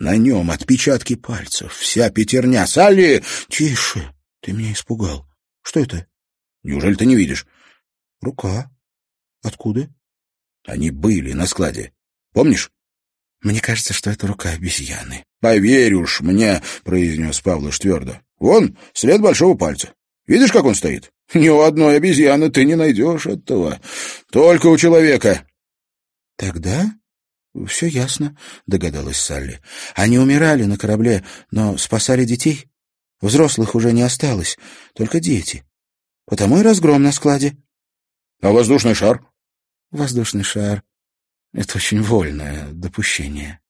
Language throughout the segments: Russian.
На нем отпечатки пальцев, вся пятерня. Салли! Тише! Ты меня испугал. Что это? Неужели ты не видишь? Рука. Откуда? Они были на складе. Помнишь? Мне кажется, что это рука обезьяны. Поверь уж мне, произнес Павлуш твердо. Вон, след большого пальца. Видишь, как он стоит? Ни у одной обезьяны ты не найдешь этого. Только у человека. Тогда все ясно, догадалась Салли. Они умирали на корабле, но спасали детей. Взрослых уже не осталось, только дети. Потому и разгром на складе. А воздушный шар? Воздушный шар — это очень вольное допущение.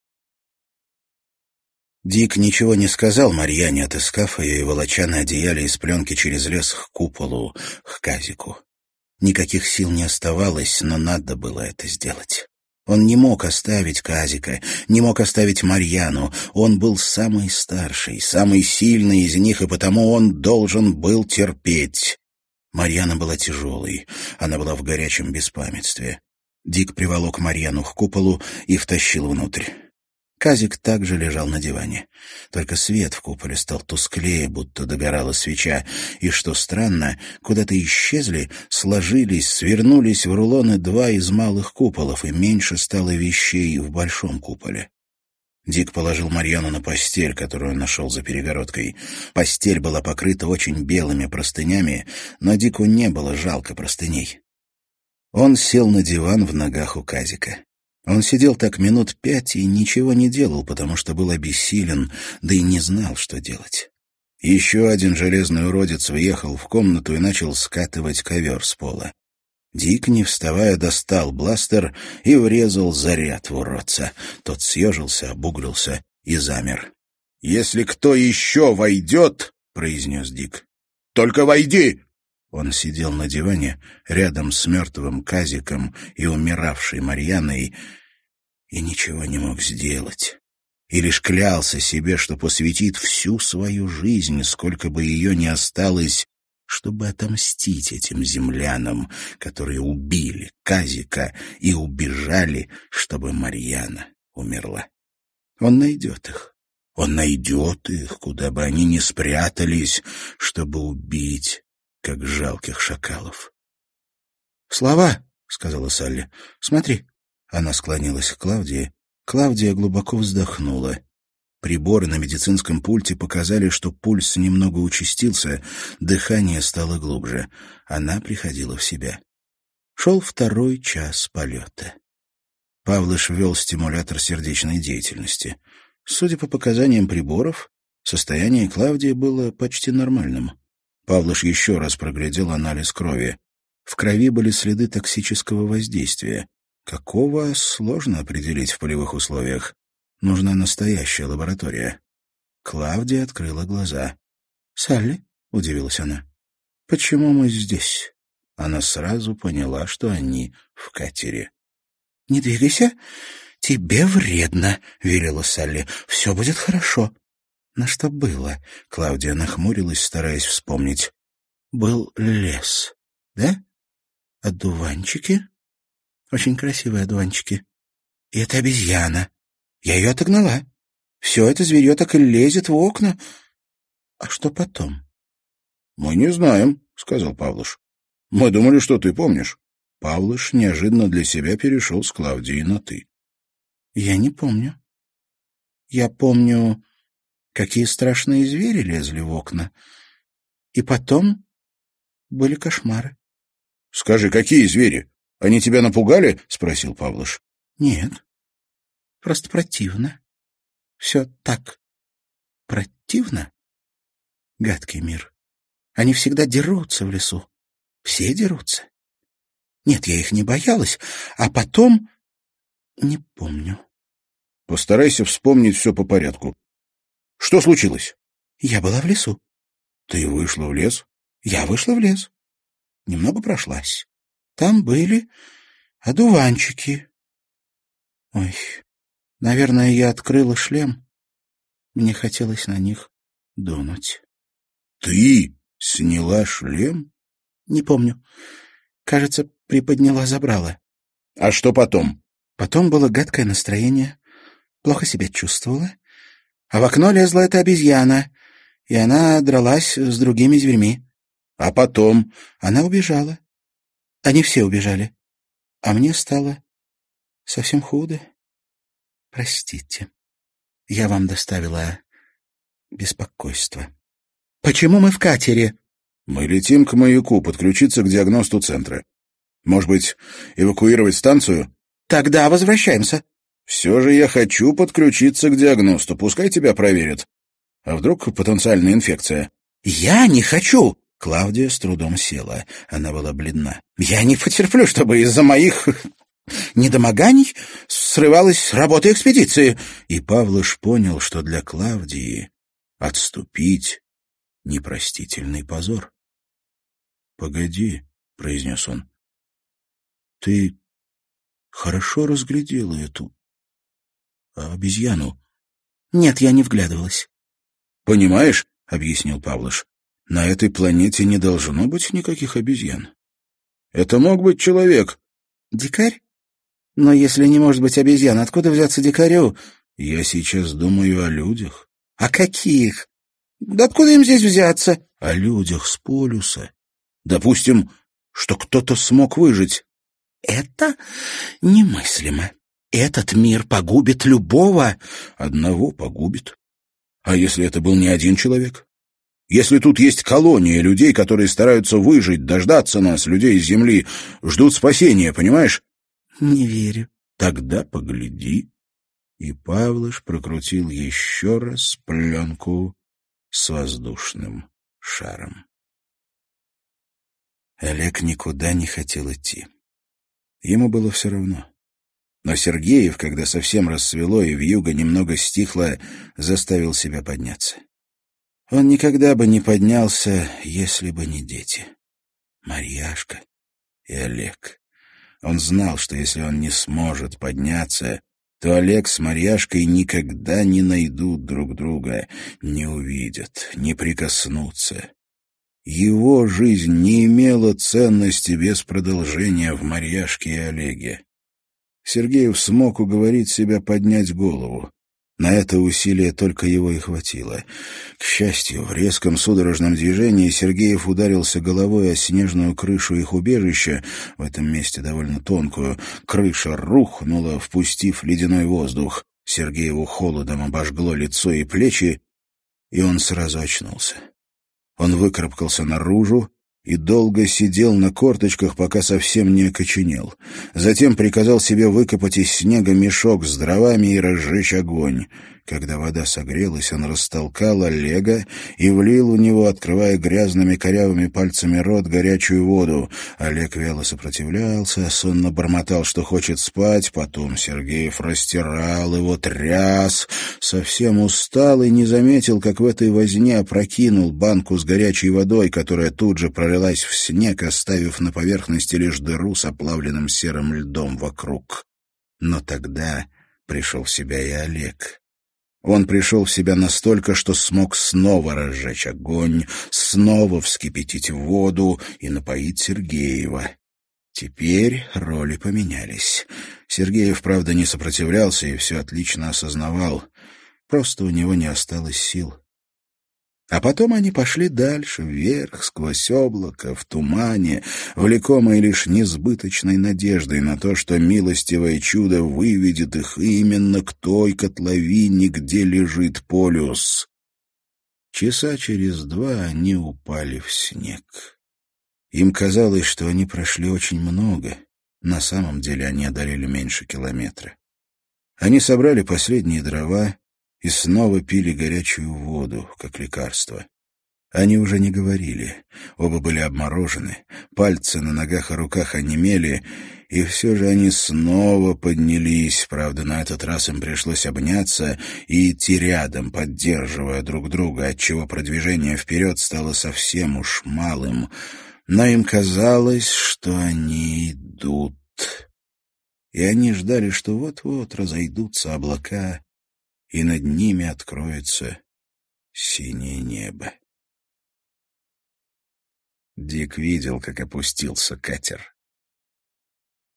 Дик ничего не сказал Марьяне, отыскав ее и волоча на одеяле из пленки через лес к куполу, к казику. Никаких сил не оставалось, но надо было это сделать. Он не мог оставить Казика, не мог оставить Марьяну. Он был самый старший, самый сильный из них, и потому он должен был терпеть. Марьяна была тяжелой, она была в горячем беспамятстве. Дик приволок Марьяну к куполу и втащил внутрь. Казик также лежал на диване. Только свет в куполе стал тусклее, будто догорала свеча, и, что странно, куда-то исчезли, сложились, свернулись в рулоны два из малых куполов, и меньше стало вещей в большом куполе. Дик положил Марьяну на постель, которую он нашел за перегородкой. Постель была покрыта очень белыми простынями, но Дику не было жалко простыней. Он сел на диван в ногах у Казика. Он сидел так минут пять и ничего не делал, потому что был обессилен, да и не знал, что делать. Еще один железный уродец въехал в комнату и начал скатывать ковер с пола. Дик, не вставая, достал бластер и врезал заряд в уродца. Тот съежился, обуглился и замер. — Если кто еще войдет, — произнес Дик, — только войди! Он сидел на диване рядом с мертвым Казиком и умиравшей Марьяной и ничего не мог сделать. И лишь клялся себе, что посвятит всю свою жизнь, сколько бы ее ни осталось, чтобы отомстить этим землянам, которые убили Казика и убежали, чтобы Марьяна умерла. Он найдет их. Он найдет их, куда бы они ни спрятались, чтобы убить как жалких шакалов. «Слова!» — сказала Салли. «Смотри!» Она склонилась к Клавдии. Клавдия глубоко вздохнула. Приборы на медицинском пульте показали, что пульс немного участился, дыхание стало глубже. Она приходила в себя. Шел второй час полета. Павлыш ввел стимулятор сердечной деятельности. Судя по показаниям приборов, состояние Клавдии было почти нормальным. Павлыш еще раз проглядел анализ крови. В крови были следы токсического воздействия. Какого сложно определить в полевых условиях. Нужна настоящая лаборатория. Клавдия открыла глаза. «Салли?» — удивилась она. «Почему мы здесь?» Она сразу поняла, что они в катере. «Не двигайся, тебе вредно», — велела Салли. «Все будет хорошо». На что было? Клавдия нахмурилась, стараясь вспомнить. Был лес, да? Одуванчики? Очень красивые одуванчики. И это обезьяна. Я ее отогнала. Все это зверье так и лезет в окна. А что потом? — Мы не знаем, — сказал Павлуш. — Мы думали, что ты помнишь. Павлуш неожиданно для себя перешел с Клавдией на «ты». — Я не помню. Я помню какие страшные звери лезли в окна. И потом были кошмары. — Скажи, какие звери? Они тебя напугали? — спросил Павлыш. — Нет, просто противно. Все так противно. Гадкий мир. Они всегда дерутся в лесу. Все дерутся. Нет, я их не боялась, а потом... Не помню. Постарайся вспомнить все по порядку. Что случилось? Я была в лесу. Ты вышла в лес? Я вышла в лес. Немного прошлась. Там были одуванчики. Ой, наверное, я открыла шлем. Мне хотелось на них дунуть. Ты сняла шлем? Не помню. Кажется, приподняла забрала. А что потом? Потом было гадкое настроение. Плохо себя чувствовала. А в окно лезла эта обезьяна, и она дралась с другими зверьми. А потом она убежала. Они все убежали. А мне стало совсем худо. Простите, я вам доставила беспокойство. Почему мы в катере? Мы летим к маяку, подключиться к диагносту центра. Может быть, эвакуировать станцию? Тогда возвращаемся. Все же я хочу подключиться к диагносту, пускай тебя проверят. А вдруг потенциальная инфекция? Я не хочу. Клавдия с трудом села. Она была бледна. Я не потерплю, чтобы из-за моих недомоганий срывалась работа экспедиции. И Павлыш понял, что для Клавдии отступить — непростительный позор. — Погоди, — произнес он, — ты хорошо разглядела эту обезьяну? — Нет, я не вглядывалась. — Понимаешь, — объяснил Павлыш, — на этой планете не должно быть никаких обезьян. Это мог быть человек. — Дикарь? Но если не может быть обезьян, откуда взяться дикарю? Я сейчас думаю о людях. О каких? Да откуда им здесь взяться? О людях с полюса. Допустим, что кто-то смог выжить. Это немыслимо. Этот мир погубит любого. Одного погубит. А если это был не один человек? Если тут есть колония людей, которые стараются выжить, дождаться нас, людей с земли, ждут спасения, понимаешь? Не верю. Тогда погляди. И Павлыш прокрутил еще раз пленку с воздушным шаром. Олег никуда не хотел идти. Ему было все равно. Но Сергеев, когда совсем рассвело и вьюга немного стихла, заставил себя подняться. Он никогда бы не поднялся, если бы не дети. Марьяшка и Олег. Он знал, что если он не сможет подняться, то Олег с Марьяшкой никогда не найдут друг друга, не увидят, не прикоснутся. Его жизнь не имела ценности без продолжения в Марьяшке и Олеге. Сергеев смог уговорить себя поднять голову. На это усилие только его и хватило. К счастью, в резком судорожном движении Сергеев ударился головой о снежную крышу их убежища, в этом месте довольно тонкую. Крыша рухнула, впустив ледяной воздух. Сергееву холодом обожгло лицо и плечи, и он сразу очнулся. Он выкарабкался наружу, и долго сидел на корточках, пока совсем не окоченел. Затем приказал себе выкопать из снега мешок с дровами и разжечь огонь. Когда вода согрелась, он растолкал Олега и влил у него, открывая грязными корявыми пальцами рот, горячую воду. Олег вяло сопротивлялся, сонно бормотал, что хочет спать. Потом Сергеев растирал его, тряс, совсем устал и не заметил, как в этой возне опрокинул банку с горячей водой, которая тут же пролилась в снег, оставив на поверхности лишь дыру с оплавленным серым льдом вокруг. Но тогда пришел в себя и Олег. Он пришел в себя настолько, что смог снова разжечь огонь, снова вскипятить воду и напоить Сергеева. Теперь роли поменялись. Сергеев, правда, не сопротивлялся и все отлично осознавал. Просто у него не осталось сил. А потом они пошли дальше, вверх, сквозь облако, в тумане, влекомые лишь несбыточной надеждой на то, что милостивое чудо выведет их именно к той котловине, где лежит полюс. Часа через два они упали в снег. Им казалось, что они прошли очень много. На самом деле они одолели меньше километра. Они собрали последние дрова, и снова пили горячую воду, как лекарство. Они уже не говорили, оба были обморожены, пальцы на ногах и руках онемели, и все же они снова поднялись, правда, на этот раз им пришлось обняться и идти рядом, поддерживая друг друга, отчего продвижение вперед стало совсем уж малым, но им казалось, что они идут. И они ждали, что вот-вот разойдутся облака, и над ними откроется синее небо. Дик видел, как опустился катер.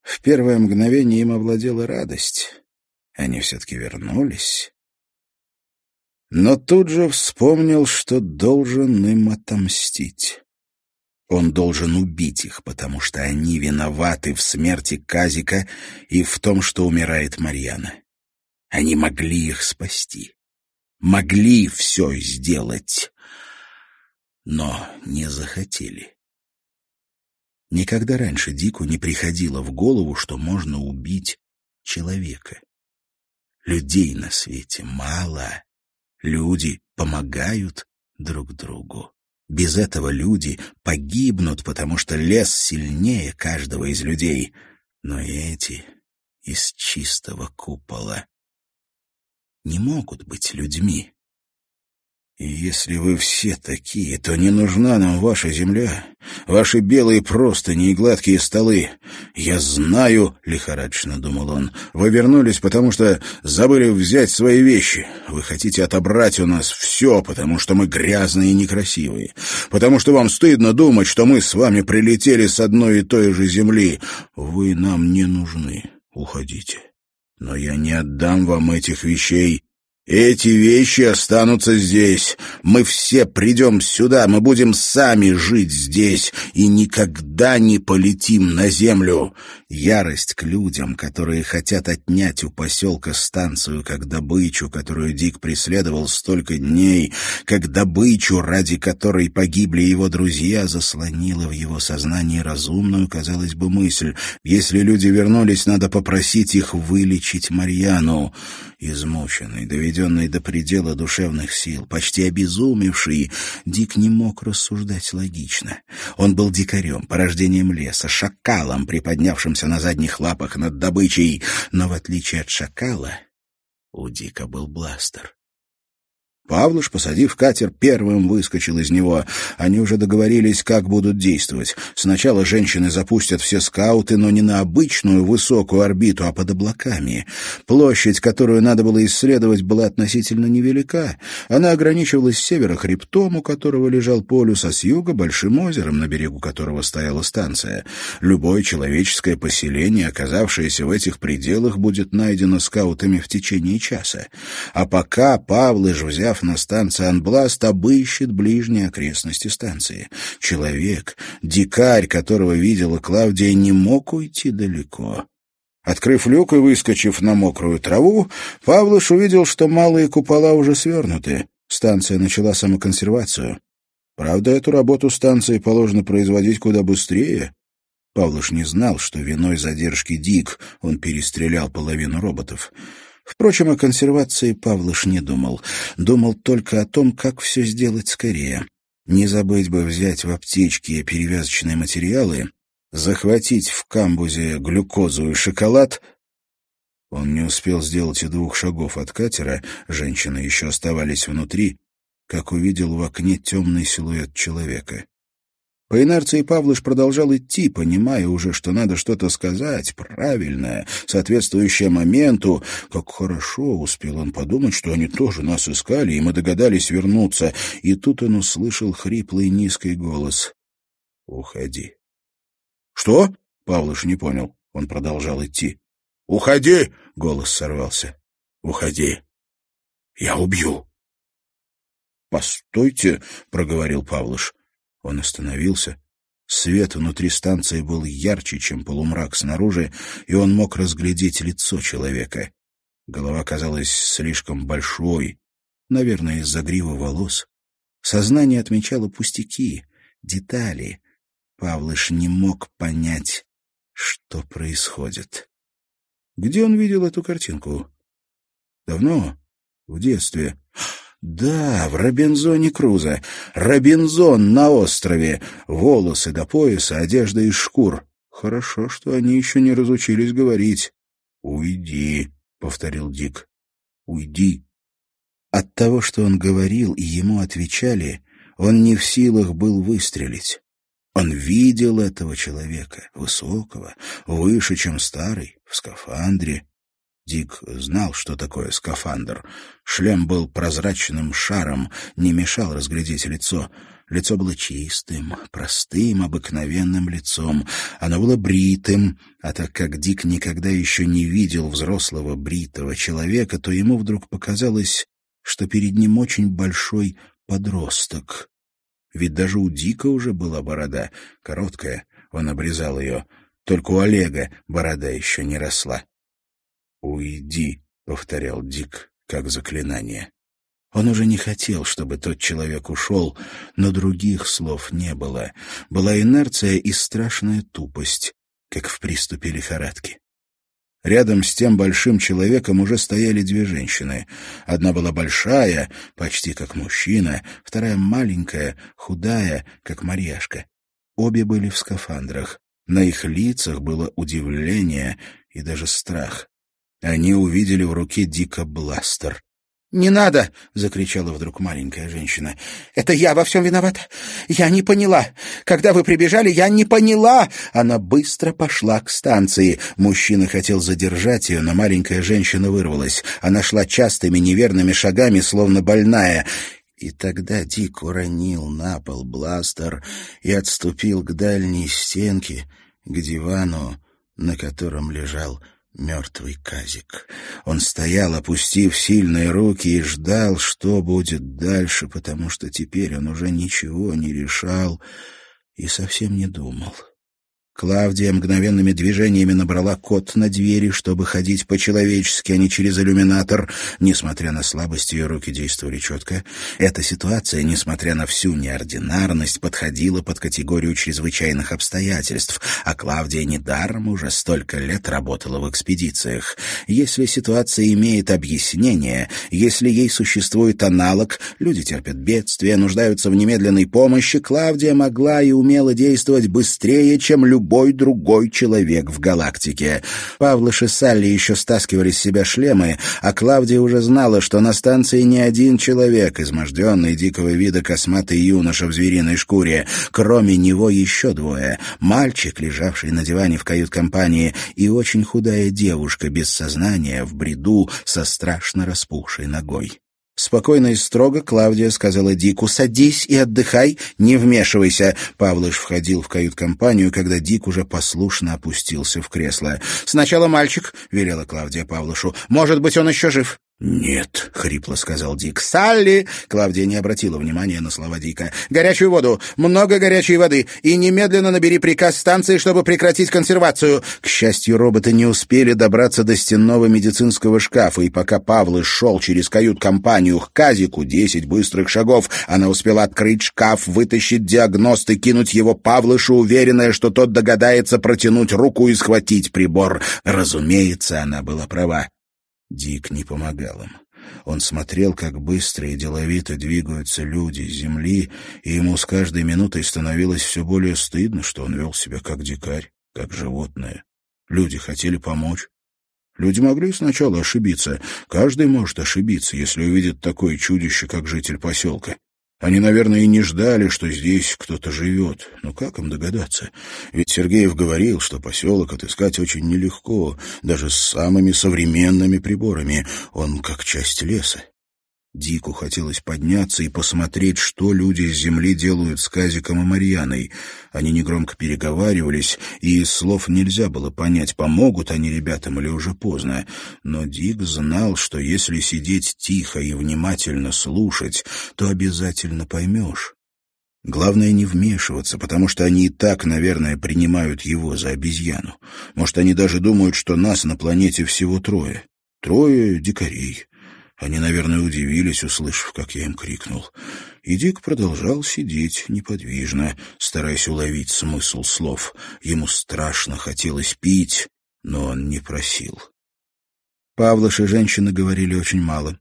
В первое мгновение им овладела радость. Они все-таки вернулись. но тут же вспомнил, что должен им отомстить. Он должен убить их, потому что они виноваты в смерти Казика и в том, что умирает Марьяна. Они могли их спасти. Могли все сделать, но не захотели. Никогда раньше Дику не приходило в голову, что можно убить человека. Людей на свете мало. Люди помогают друг другу. Без этого люди погибнут, потому что лес сильнее каждого из людей. Но эти из чистого купола не могут быть людьми. Если вы все такие, то не нужна нам ваша земля, ваши белые простыни и гладкие столы. Я знаю, — лихорадочно думал он, — вы вернулись, потому что забыли взять свои вещи. Вы хотите отобрать у нас все, потому что мы грязные и некрасивые, потому что вам стыдно думать, что мы с вами прилетели с одной и той же земли. Вы нам не нужны, уходите. Но я не отдам вам этих вещей, эти вещи останутся здесь. Мы все придем сюда, мы будем сами жить здесь и никогда не полетим на землю. Ярость к людям, которые хотят отнять у поселка станцию как добычу, которую Дик преследовал столько дней, как добычу, ради которой погибли его друзья, заслонила в его сознании разумную, казалось бы, мысль. Если люди вернулись, надо попросить их вылечить Марьяну. Измученный, доведенный до предела душевных сил, почти обезумевший, Дик не мог рассуждать логично. Он был дикарем, порождением леса, шакалом, приподнявшимся на задних лапах над добычей, но в отличие от шакала у Дика был бластер. Павлуш, посадив катер, первым выскочил из него. Они уже договорились, как будут действовать. Сначала женщины запустят все скауты, но не на обычную высокую орбиту, а под облаками. Площадь, которую надо было исследовать, была относительно невелика. Она ограничивалась с севера хребтом, у которого лежал полюс, а с юга — большим озером, на берегу которого стояла станция. Любое человеческое поселение, оказавшееся в этих пределах, будет найдено скаутами в течение часа. А пока Павлыш, взяв Взяв на станции Анбласт, обыщет ближние окрестности станции. Человек, дикарь, которого видела Клавдия, не мог уйти далеко. Открыв люк и выскочив на мокрую траву, Павлыш увидел, что малые купола уже свернуты. Станция начала самоконсервацию. Правда, эту работу станции положено производить куда быстрее. Павлыш не знал, что виной задержки Дик он перестрелял половину роботов. Впрочем, о консервации Павлыш не думал. Думал только о том, как все сделать скорее. Не забыть бы взять в аптечке перевязочные материалы, захватить в камбузе глюкозу и шоколад. Он не успел сделать и двух шагов от катера, женщины еще оставались внутри, как увидел в окне темный силуэт человека. По инерции Павлыш продолжал идти, понимая уже, что надо что-то сказать, правильное, соответствующее моменту. Как хорошо успел он подумать, что они тоже нас искали, и мы догадались вернуться. И тут он услышал хриплый низкий голос. «Уходи». «Что?» — Павлыш не понял. Он продолжал идти. «Уходи!» — голос сорвался. «Уходи! Я убью!» «Постойте!» — проговорил Павлыш. Он остановился. Свет внутри станции был ярче, чем полумрак снаружи, и он мог разглядеть лицо человека. Голова казалась слишком большой, наверное, из-за грива волос. Сознание отмечало пустяки, детали. Павлыш не мог понять, что происходит. Где он видел эту картинку? Давно? В детстве. Да, в Робинзоне Круза. Робинзон на острове. Волосы до пояса, одежда из шкур. Хорошо, что они еще не разучились говорить. «Уйди», — повторил Дик. «Уйди». От того, что он говорил и ему отвечали, он не в силах был выстрелить. Он видел этого человека, высокого, выше, чем старый, в скафандре, Дик знал, что такое скафандр. Шлем был прозрачным шаром, не мешал разглядеть лицо. Лицо было чистым, простым, обыкновенным лицом. Оно было бритым, а так как Дик никогда еще не видел взрослого бритого человека, то ему вдруг показалось, что перед ним очень большой подросток. Ведь даже у Дика уже была борода, короткая, он обрезал ее. Только у Олега борода еще не росла. «Уйди», — повторял Дик, как заклинание. Он уже не хотел, чтобы тот человек ушел, но других слов не было. Была инерция и страшная тупость, как в приступе лихорадки. Рядом с тем большим человеком уже стояли две женщины. Одна была большая, почти как мужчина, вторая маленькая, худая, как Марьяшка. Обе были в скафандрах. На их лицах было удивление и даже страх. Они увидели в руке Дика бластер. «Не надо!» — закричала вдруг маленькая женщина. «Это я во всем виновата! Я не поняла! Когда вы прибежали, я не поняла!» Она быстро пошла к станции. Мужчина хотел задержать ее, но маленькая женщина вырвалась. Она шла частыми неверными шагами, словно больная. И тогда Дик уронил на пол бластер и отступил к дальней стенке, к дивану, на котором лежал мертвый казик. Он стоял, опустив сильные руки, и ждал, что будет дальше, потому что теперь он уже ничего не решал и совсем не думал. Клавдия мгновенными движениями набрала код на двери, чтобы ходить по-человечески, а не через иллюминатор. Несмотря на слабость, ее руки действовали четко. Эта ситуация, несмотря на всю неординарность, подходила под категорию чрезвычайных обстоятельств, а Клавдия недаром уже столько лет работала в экспедициях. Если ситуация имеет объяснение, если ей существует аналог, люди терпят бедствия, нуждаются в немедленной помощи, Клавдия могла и умела действовать быстрее, чем любой любой другой человек в галактике. Павлыш и Салли еще стаскивали с себя шлемы, а Клавдия уже знала, что на станции не один человек, изможденный дикого вида косматый юноша в звериной шкуре. Кроме него еще двое. Мальчик, лежавший на диване в кают-компании, и очень худая девушка без сознания, в бреду, со страшно распухшей ногой. Спокойно и строго Клавдия сказала Дику «Садись и отдыхай, не вмешивайся». Павлыш входил в кают-компанию, когда Дик уже послушно опустился в кресло. «Сначала мальчик», — велела Клавдия Павлышу. «Может быть, он еще жив». «Нет», — хрипло сказал Дик. «Салли!» — Клавдия не обратила внимания на слова Дика. «Горячую воду! Много горячей воды! И немедленно набери приказ станции, чтобы прекратить консервацию!» К счастью, роботы не успели добраться до стенного медицинского шкафа, и пока Павлы шел через кают-компанию к Казику десять быстрых шагов, она успела открыть шкаф, вытащить диагност и кинуть его Павлышу, уверенная, что тот догадается протянуть руку и схватить прибор. Разумеется, она была права. Дик не помогал им. Он смотрел, как быстро и деловито двигаются люди с земли, и ему с каждой минутой становилось все более стыдно, что он вел себя как дикарь, как животное. Люди хотели помочь. Люди могли сначала ошибиться. Каждый может ошибиться, если увидит такое чудище, как житель поселка. Они, наверное, и не ждали, что здесь кто-то живет. Но как им догадаться? Ведь Сергеев говорил, что поселок отыскать очень нелегко, даже с самыми современными приборами. Он как часть леса. Дику хотелось подняться и посмотреть, что люди с земли делают с Казиком и Марьяной. Они негромко переговаривались, и из слов нельзя было понять, помогут они ребятам или уже поздно. Но Дик знал, что если сидеть тихо и внимательно слушать, то обязательно поймешь. Главное не вмешиваться, потому что они и так, наверное, принимают его за обезьяну. Может, они даже думают, что нас на планете всего трое. Трое дикарей. Они, наверное, удивились, услышав, как я им крикнул. И Дик продолжал сидеть неподвижно, стараясь уловить смысл слов. Ему страшно хотелось пить, но он не просил. Павлыш и женщины говорили очень мало.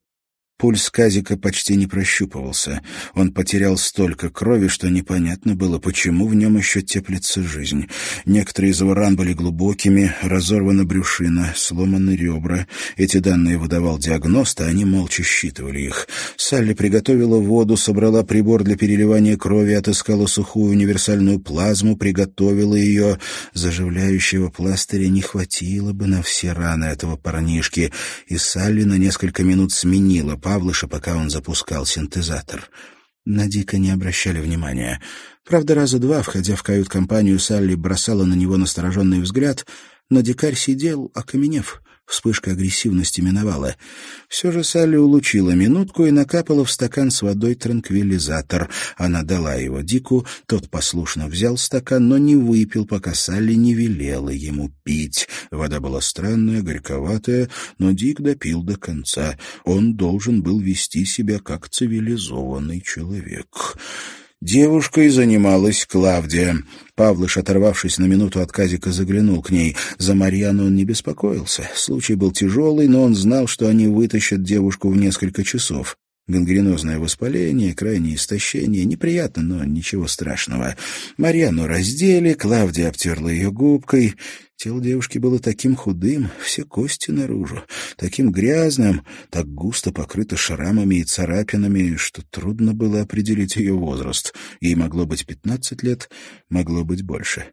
Пульс Казика почти не прощупывался. Он потерял столько крови, что непонятно было, почему в нем еще теплится жизнь. Некоторые из его ран были глубокими, разорвана брюшина, сломаны ребра. Эти данные выдавал диагност, а они молча считывали их. Салли приготовила воду, собрала прибор для переливания крови, отыскала сухую универсальную плазму, приготовила ее. Заживляющего пластыря не хватило бы на все раны этого парнишки, и Салли на несколько минут сменила Павлыша, пока он запускал синтезатор. На Дика не обращали внимания. Правда, раза два, входя в кают-компанию, Салли бросала на него настороженный взгляд, но дикарь сидел, окаменев, Вспышка агрессивности миновала. Все же Салли улучила минутку и накапала в стакан с водой транквилизатор. Она дала его Дику, тот послушно взял стакан, но не выпил, пока Салли не велела ему пить. Вода была странная, горьковатая, но Дик допил до конца. Он должен был вести себя как цивилизованный человек. Девушкой занималась Клавдия. Павлыш, оторвавшись на минуту от Казика, заглянул к ней. За Марьяну он не беспокоился. Случай был тяжелый, но он знал, что они вытащат девушку в несколько часов. Гангренозное воспаление, крайнее истощение. Неприятно, но ничего страшного. Марьяну раздели, Клавдия обтерла ее губкой. Тело девушки было таким худым, все кости наружу, таким грязным, так густо покрыто шрамами и царапинами, что трудно было определить ее возраст. Ей могло быть пятнадцать лет, могло быть больше.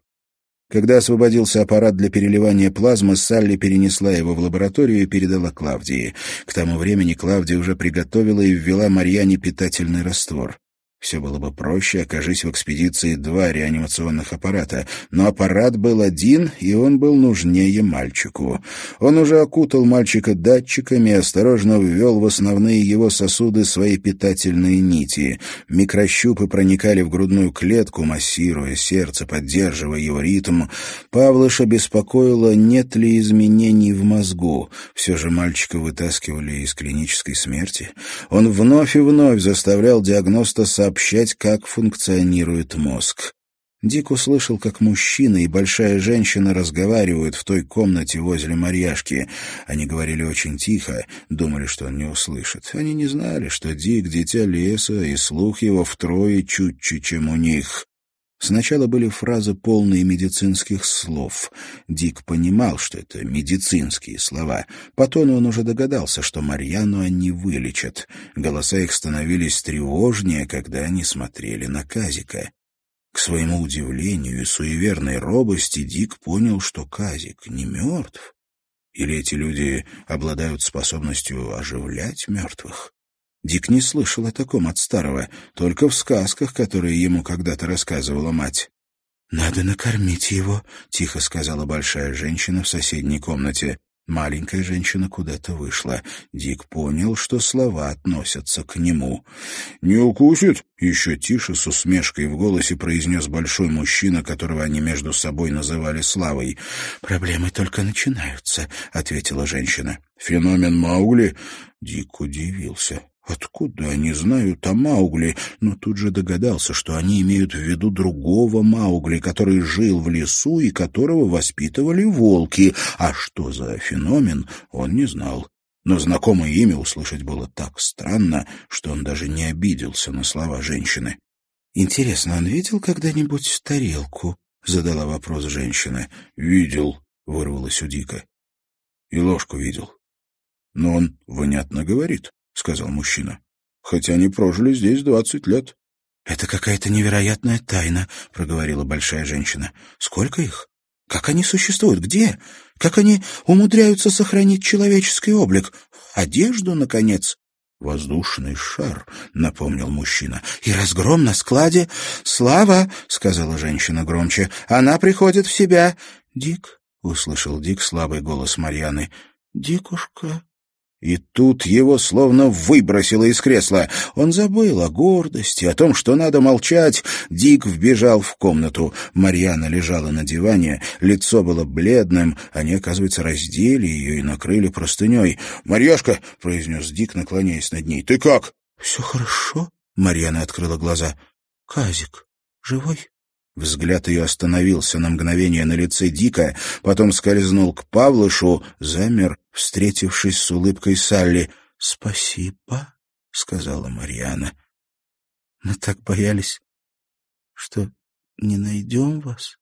Когда освободился аппарат для переливания плазмы, Салли перенесла его в лабораторию и передала Клавдии. К тому времени Клавдия уже приготовила и ввела Марьяне питательный раствор. Все было бы проще, окажись в экспедиции два реанимационных аппарата. Но аппарат был один, и он был нужнее мальчику. Он уже окутал мальчика датчиками и осторожно ввел в основные его сосуды свои питательные нити. Микрощупы проникали в грудную клетку, массируя сердце, поддерживая его ритм. Павлыша беспокоило, нет ли изменений в мозгу. Все же мальчика вытаскивали из клинической смерти. Он вновь и вновь заставлял диагноста сообщить, сообщать, как функционирует мозг. Дик услышал, как мужчина и большая женщина разговаривают в той комнате возле Марьяшки. Они говорили очень тихо, думали, что он не услышит. Они не знали, что Дик — дитя леса, и слух его втрое чутче, чем у них. Сначала были фразы, полные медицинских слов. Дик понимал, что это медицинские слова. Потом он уже догадался, что Марьяну они вылечат. Голоса их становились тревожнее, когда они смотрели на Казика. К своему удивлению и суеверной робости Дик понял, что Казик не мертв. Или эти люди обладают способностью оживлять мертвых? Дик не слышал о таком от старого, только в сказках, которые ему когда-то рассказывала мать. «Надо накормить его», — тихо сказала большая женщина в соседней комнате. Маленькая женщина куда-то вышла. Дик понял, что слова относятся к нему. «Не укусит?» — еще тише, с усмешкой в голосе произнес большой мужчина, которого они между собой называли Славой. «Проблемы только начинаются», — ответила женщина. «Феномен Маугли?» Дик удивился. Откуда они знают о Маугли, но тут же догадался, что они имеют в виду другого Маугли, который жил в лесу и которого воспитывали волки. А что за феномен, он не знал. Но знакомое имя услышать было так странно, что он даже не обиделся на слова женщины. «Интересно, он видел когда-нибудь тарелку?» — задала вопрос женщина. «Видел», — вырвалось у Дика. «И ложку видел. Но он внятно говорит». — сказал мужчина. «Хотя они прожили здесь двадцать лет». «Это какая-то невероятная тайна», — проговорила большая женщина. «Сколько их? Как они существуют? Где? Как они умудряются сохранить человеческий облик? Одежду, наконец?» «Воздушный шар», — напомнил мужчина. «И разгром на складе? Слава!» — сказала женщина громче. «Она приходит в себя!» «Дик!» — услышал Дик слабый голос Марьяны. «Дикушка!» И тут его словно выбросило из кресла. Он забыл о гордости, о том, что надо молчать. Дик вбежал в комнату. Марьяна лежала на диване, лицо было бледным. Они, оказывается, раздели ее и накрыли простыней. «Марьяшка!» — произнес Дик, наклоняясь над ней. «Ты как?» «Все хорошо?» — Марьяна открыла глаза. «Казик живой?» Взгляд ее остановился на мгновение на лице Дика, потом скользнул к Павлышу, замер, встретившись с улыбкой Салли. «Спасибо», — сказала Марьяна. «Мы так боялись, что не найдем вас».